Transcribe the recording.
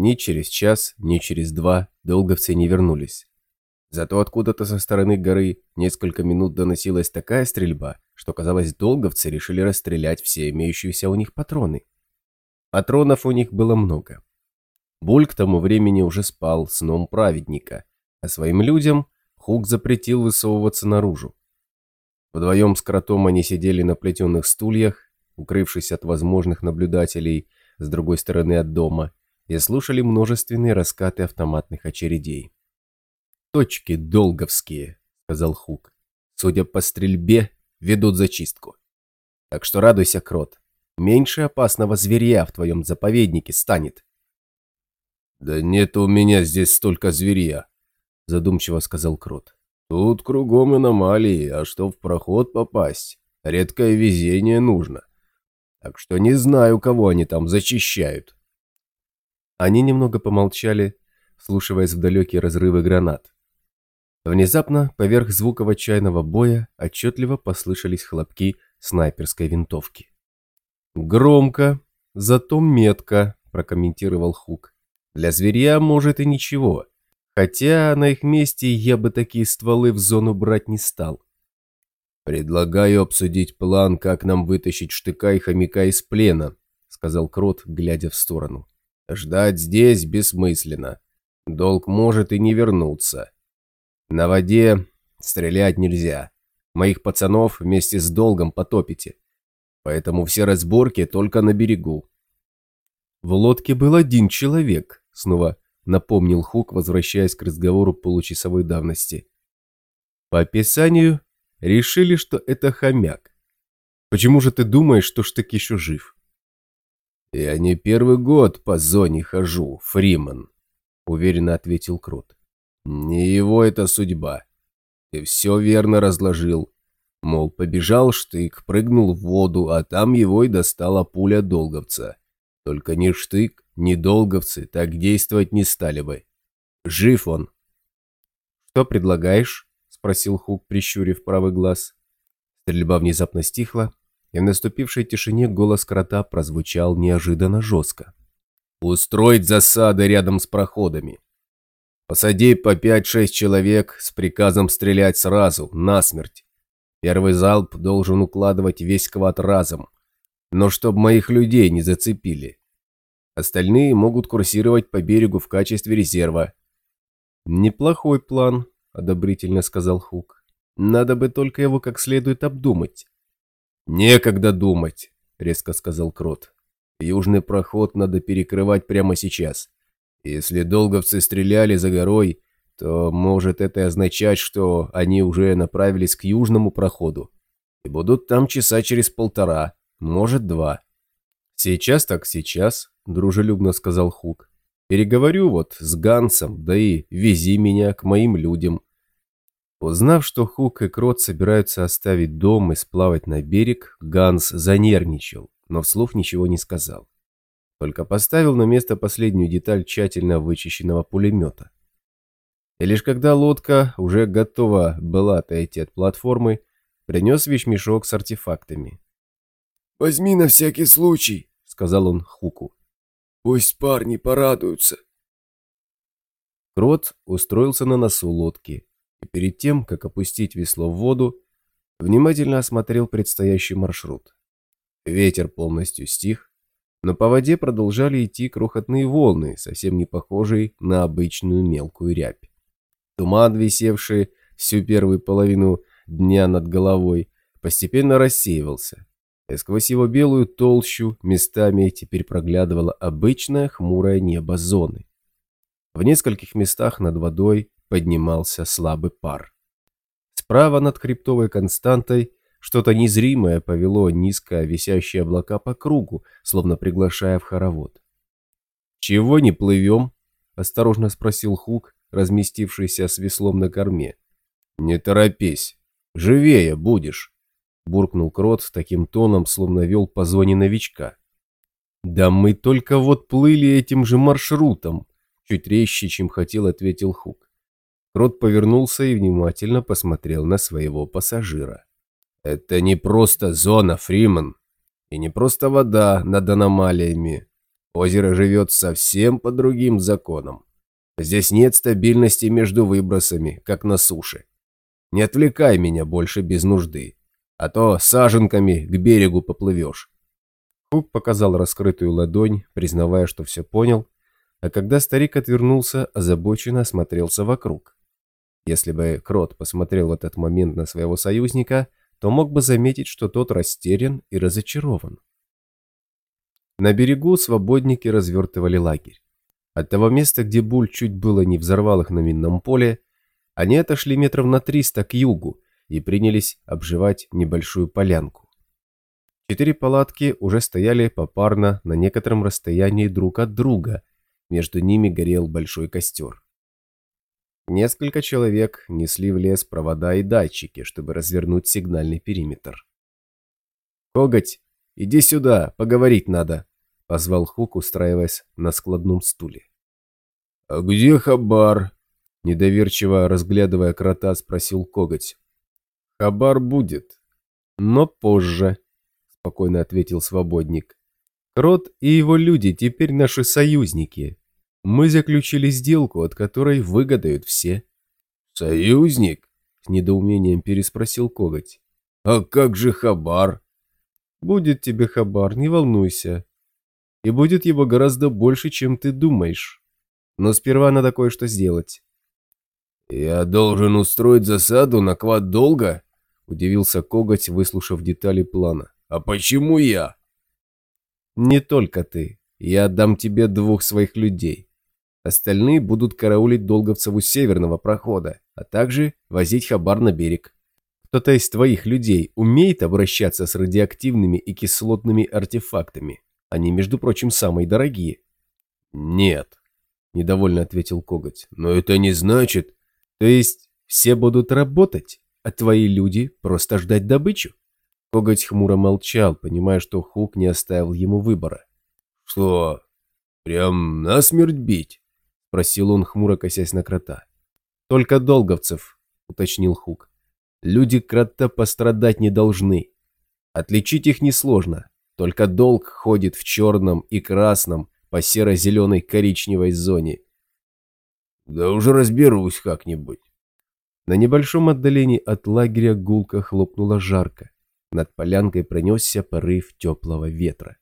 Ни через час, ни через два долговцы не вернулись. Зато откуда-то со стороны горы несколько минут доносилась такая стрельба, что, казалось, долговцы решили расстрелять все имеющиеся у них патроны. Патронов у них было много. Буль к тому времени уже спал сном праведника, а своим людям Хук запретил высовываться наружу. Вдвоем с кротом они сидели на плетеных стульях, укрывшись от возможных наблюдателей с другой стороны от дома, и слушали множественные раскаты автоматных очередей. «Точки долговские», — сказал Хук. «Судя по стрельбе, ведут зачистку. Так что радуйся, крот. Меньше опасного зверя в твоем заповеднике станет». «Да нет у меня здесь столько зверя», — задумчиво сказал крот. «Тут кругом аномалии, а что в проход попасть? Редкое везение нужно. Так что не знаю, кого они там зачищают». Они немного помолчали, слушаясь в далекие разрывы гранат. Внезапно, поверх звуков отчаянного боя, отчетливо послышались хлопки снайперской винтовки. «Громко, зато метко», – прокомментировал Хук. «Для зверя, может, и ничего. Хотя на их месте я бы такие стволы в зону брать не стал». «Предлагаю обсудить план, как нам вытащить штыка и хомяка из плена», – сказал Крот, глядя в сторону. Ждать здесь бессмысленно. Долг может и не вернуться. На воде стрелять нельзя. Моих пацанов вместе с долгом потопите. Поэтому все разборки только на берегу. В лодке был один человек, снова напомнил Хук, возвращаясь к разговору получасовой давности. По описанию решили, что это хомяк. Почему же ты думаешь, что Штык еще жив? «Я не первый год по зоне хожу, Фриман», — уверенно ответил Крут. «Не его это судьба. Ты все верно разложил. Мол, побежал штык, прыгнул в воду, а там его и достала пуля долговца. Только ни штык, ни долговцы так действовать не стали бы. Жив он». «Что предлагаешь?» — спросил Хук, прищурив правый глаз. Стрельба внезапно стихла, и в наступившей тишине голос крота прозвучал неожиданно жестко. «Устроить засады рядом с проходами. Посади по 5-6 человек с приказом стрелять сразу, насмерть. Первый залп должен укладывать весь квад разом, но чтоб моих людей не зацепили. Остальные могут курсировать по берегу в качестве резерва». «Неплохой план», — одобрительно сказал Хук. «Надо бы только его как следует обдумать». «Некогда думать», — резко сказал Крот. «Южный проход надо перекрывать прямо сейчас. Если долговцы стреляли за горой, то может это означать, что они уже направились к южному проходу и будут там часа через полтора, может два». «Сейчас так сейчас», — дружелюбно сказал Хук. «Переговорю вот с Гансом, да и вези меня к моим людям. Узнав, что Хук и Крот собираются оставить дом и сплавать на берег, Ганс занервничал, но вслух ничего не сказал. Только поставил на место последнюю деталь тщательно вычищенного пулемета. И лишь когда лодка уже готова была отойти от платформы, принес вещмешок с артефактами. «Возьми на всякий случай», — сказал он Хуку. «Пусть парни порадуются». Крот устроился на носу лодки и перед тем, как опустить весло в воду, внимательно осмотрел предстоящий маршрут. Ветер полностью стих, но по воде продолжали идти крохотные волны, совсем не похожие на обычную мелкую рябь. Туман, висевший всю первую половину дня над головой, постепенно рассеивался, и сквозь его белую толщу местами теперь проглядывало обычное хмурое небо зоны. В нескольких местах над водой поднимался слабый пар. Справа над криптовой константой что-то незримое повело низко висящие облака по кругу, словно приглашая в хоровод. «Чего не плывем?» – осторожно спросил Хук, разместившийся с веслом на корме. «Не торопись, живее будешь», – буркнул Крот с таким тоном, словно вел по зоне новичка. «Да мы только вот плыли этим же маршрутом», – чуть резче, чем хотел, ответил Хук. Крот повернулся и внимательно посмотрел на своего пассажира. «Это не просто зона, Фриман, и не просто вода над аномалиями. Озеро живет совсем по другим законам. Здесь нет стабильности между выбросами, как на суше. Не отвлекай меня больше без нужды, а то саженками к берегу поплывешь. Хук показал раскрытую ладонь, признавая, что все понял, а когда старик отвернулся, озабоченно осмотрелся вокруг. Если бы Крот посмотрел в этот момент на своего союзника, то мог бы заметить, что тот растерян и разочарован. На берегу свободники развертывали лагерь. От того места, где Буль чуть было не взорвал их на минном поле, они отошли метров на 300 к югу и принялись обживать небольшую полянку. Четыре палатки уже стояли попарно на некотором расстоянии друг от друга, между ними горел большой костер. Несколько человек несли в лес провода и датчики, чтобы развернуть сигнальный периметр. «Коготь, иди сюда, поговорить надо», — позвал Хук, устраиваясь на складном стуле. «А где Хабар?» — недоверчиво разглядывая крота, спросил Коготь. «Хабар будет, но позже», — спокойно ответил свободник. «Крот и его люди теперь наши союзники, мы заключили сделку, от которой выгодают все. Союзник? С недоумением переспросил Коготь. А как же Хабар? Будет тебе Хабар, не волнуйся. И будет его гораздо больше, чем ты думаешь. Но сперва надо кое-что сделать. Я должен устроить засаду на квад долго? Удивился Коготь, выслушав детали плана. А почему я? Не только ты. Я отдам тебе двух своих людей. Остальные будут караулить долговцев у северного прохода, а также возить хабар на берег. Кто-то из твоих людей умеет обращаться с радиоактивными и кислотными артефактами. Они, между прочим, самые дорогие. Нет, недовольно ответил Коготь. Но это не значит... То есть все будут работать, а твои люди просто ждать добычу? Коготь хмуро молчал, понимая, что Хук не оставил ему выбора. Что, прям насмерть бить? — просил он, хмуро косясь на крота. «Только долговцев», — уточнил Хук. «Люди крота пострадать не должны. Отличить их несложно, только долг ходит в черном и красном по серо-зеленой коричневой зоне». «Да уже разберусь как-нибудь». На небольшом отдалении от лагеря гулко хлопнуло жарко. Над полянкой пронесся порыв теплого ветра.